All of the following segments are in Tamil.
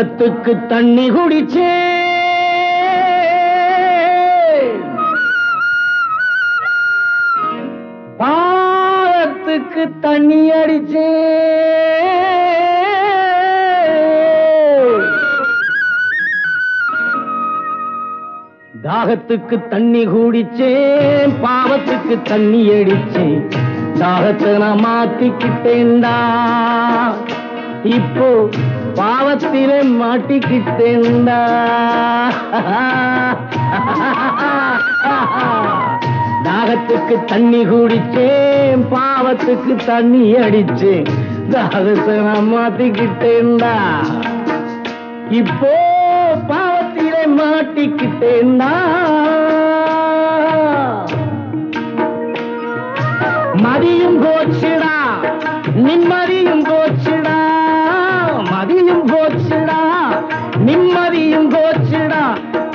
தாகத்துக்கு தண்ணி குடிச்சே. பாலத்துக்கு தண்ணி அடிச்சே. தாகத்துக்கு தண்ணி குடிச்சேன் பாவத்துக்கு தண்ணி அடிச்சேன். தாகத்தை நான் மாத்திக்கிட்டேன்டா. இப்போ பாவத்திலே மாட்டிக்கிட்டேன்டா. தாகத்துக்கு தண்ணி குடிச்சேன் பாவத்துக்கு தண்ணி அடிச்சேன். தாகத்தை நான் மாத்திக்கிட்டேன்டா. இப்போ பாவத்திலே மாட்டிக்கிட்டேன்டா. மதியும் போச்சுடா நிம்மதியும் போச்சுடா நிம்மதியும் போச்சுடா.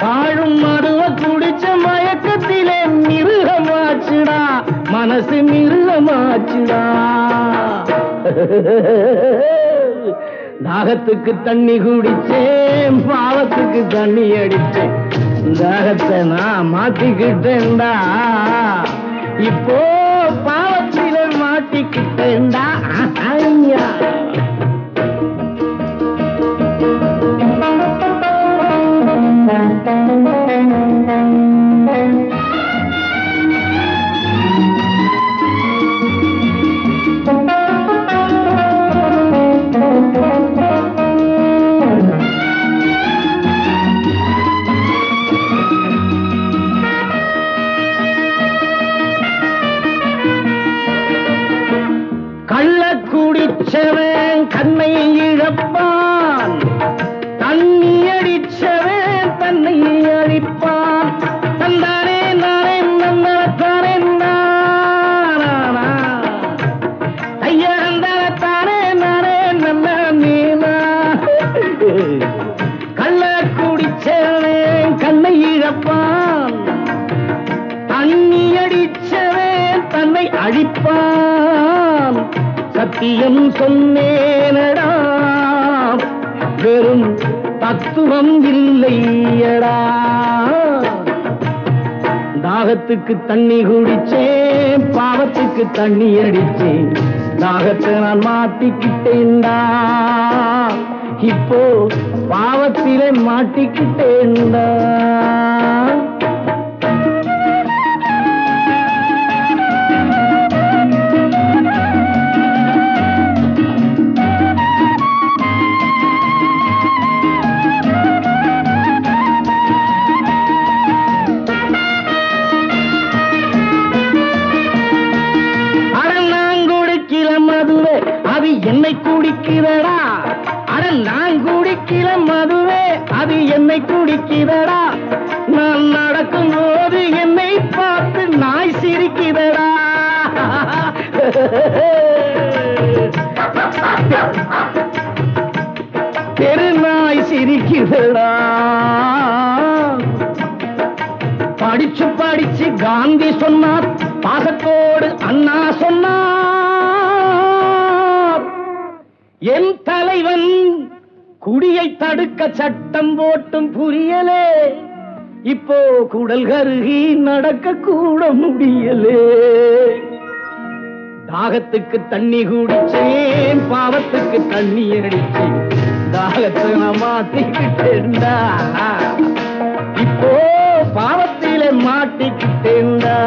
வாழும் மருவ குடிச்ச மயக்கத்திலே மிருகமாச்சுடா. மனசு மிருகமாச்சுடா. தாகத்துக்கு தண்ணி குடிச்சேன் பாவத்துக்கு தண்ணி அடிச்சேன். தாகத்தை நான் மாத்திக்கிட்டேன்டா. இப்போ பாவத்தில மாட்டிக்கிட்டேன்டா. ஐயா கள்ள கள்ள குடிச்சவன் கண்ணை இழப்பான். தண்ணி அடிச்சவன் தன்னை அழிப்பான். சத்தியம் சொன்னேனடா. வெறும் தத்துவம் இல்லையடா. தாகத்துக்கு தண்ணி குடிச்சேன் பாவத்துக்கு தண்ணி அடிச்சேன். தாகத்தை நான் மாட்டிக்கிட்டேன்டா. இப்போ பாவத்திலே மாட்டிக்கிட்டேன்டா. என்னை குடிக்கிறடா அடன் நான் குடிக்கிற மதுவே அது என்னை குடிக்கிறடா? நான் நடக்கும் போது என்னை பார்த்து நாய் சிரிக்கிறடா? தெரு நாய் சிரிக்கிறடா? படிச்சு படிச்சு காந்தி சொன்னார் பாசத்தோடு அண்ணா சொன்னார். என் தலைவன் குடியை தடுக்க சட்டம் போட்டும் புரியலே. இப்போ குடல் கருகி நடக்க கூட முடியலே. தாகத்துக்கு தண்ணி குடிச்சேன் பாவத்துக்கு தண்ணி அடிச்சேன். தாகத்தை நான் மாத்திக்கிட்டேன்டா. இப்போ பாவத்தில மாட்டிக்கிட்டேன்டா.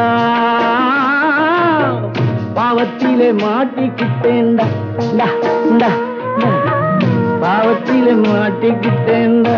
பாவத்திலே மாட்டிக்கிட்டேன்டா. பாவத்திலே மாட்டிக்கிட்டேன்டா.